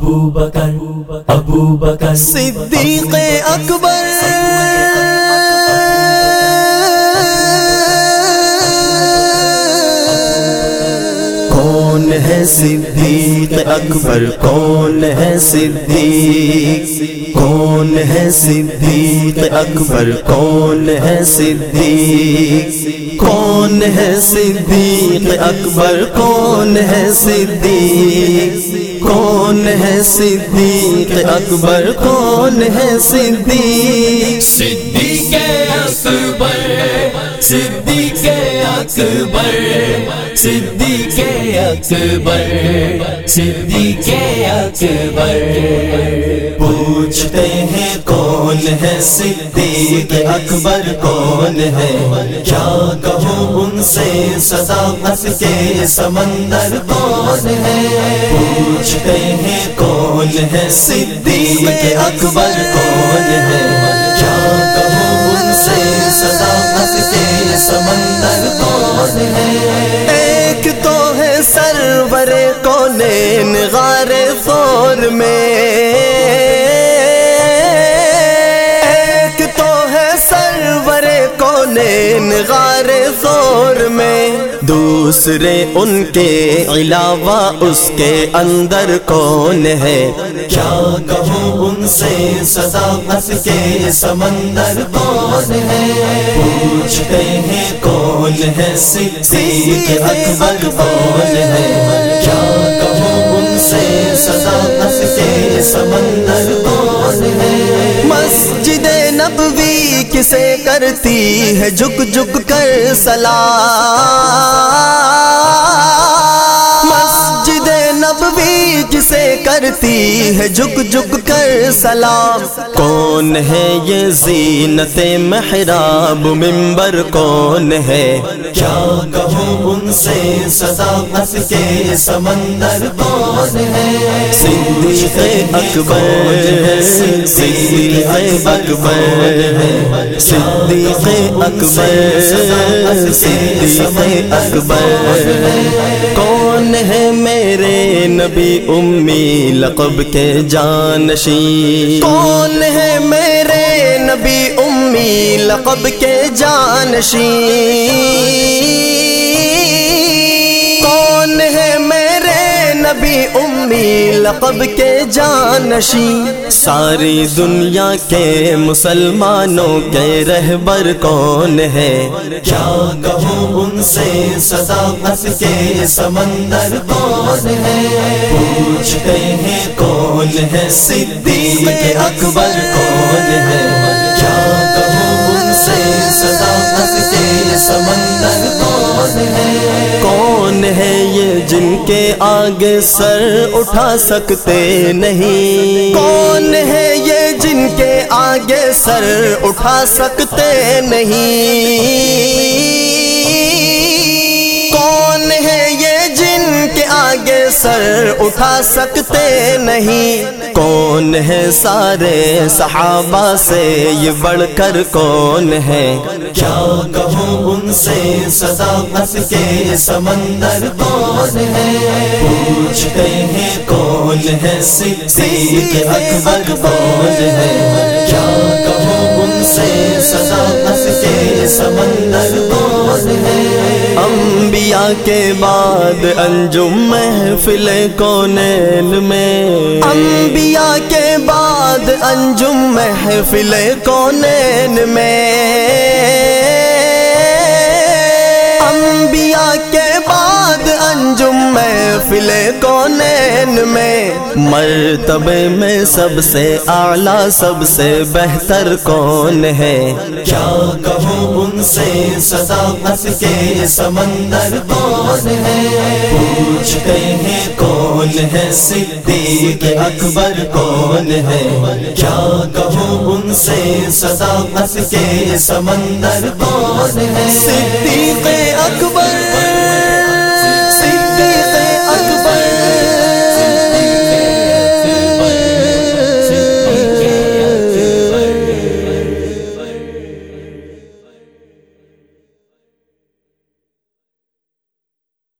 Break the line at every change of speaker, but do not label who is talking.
ابو بکر ابو بکر
صدیق اکبر۔ کون ہے صدیق؟ اکبر کون ہے صدیق؟ کون ہے صدیق؟ اکبر کون ہے صدیق؟ کون ہے صدیق؟ اکبر کون ہے صدیق؟ کون ہے صدیق؟ اکبر کون ہے صدیق؟
صدیق اکبر صدیق اکبر صدیق اکبر صدیق اکبر۔
پوچھتے ہیں کون ہے صدیق اکبر، کون ہے؟ کیا کہوں ان سے صداقت کے سمندر کون ہے؟ پوچھتے ہیں کون ہے صدیق اکبر، کون ہے؟ کونین غار فور میں دوسرے ان کے علاوہ اس کے اندر کون ہے؟ کیا کہوں ان سے صداقت کے سمندر کون ہے؟ پوچھتے ہیں کون ہے صدیق اکبر کون ہے؟ کیا کہوں ان سے صداقت کے سمندر کون ہے؟ مسجد نبوی کسے کرتی ہے جھک جھک کر سلام؟ نبوی کسے کرتی ہے جھک جھک کر سلام۔ کون ہے یہ زینت محراب؟ ممبر کون ہے؟ کیا کہوں ان سے صداقت کے سمندر کون ہے؟ صدیق اکبر صدیق اکبر صدیق اکبر صدیق اکبر کون ہے میرے نبی امی لقب کے جانشین کون ہے میرے نبی امی لقب کے جانشین امی لقب کے جانشین، ساری دنیا کے مسلمانوں کے رہبر کون ہے؟ کیا کہوں ان سے صداقت کے سمندر کون ہے؟ پوچھتے ہیں کون ہے صدیق اکبر کون ہے؟ کے آگے سر اٹھا سکتے نہیں۔ کون ہے یہ جن کے آگے سر اٹھا سکتے نہیں؟ سر اٹھا سکتے نہیں۔ کون ہے سارے صحابہ سے یہ بڑھ کر کون ہے؟ کیا کہوں ان سے صداقت کے سمندر کون ہے؟ پوچھتے ہیں کون ہے صدیق اکبر کون ہے؟ کیا کہوں ان سے صداقت کے سمندر کون ہے۔ انبیاء کے بعد انجم محفل کونین میں۔ انبیاء کے بعد انجم محفل کونین میں۔ کے بعد انجم محفل کونین میں۔ مرتبے میں سب سے اعلیٰ سب سے بہتر کون ہے؟ کیا کہوں ان سے صداقت کے سمندر کون ہے؟ پوچھتے ہیں کون ہے صدیق اکبر کون ہے؟ کیا کہوں ان سے صداقت کے سمندر کون ہے؟ صدیق اکبر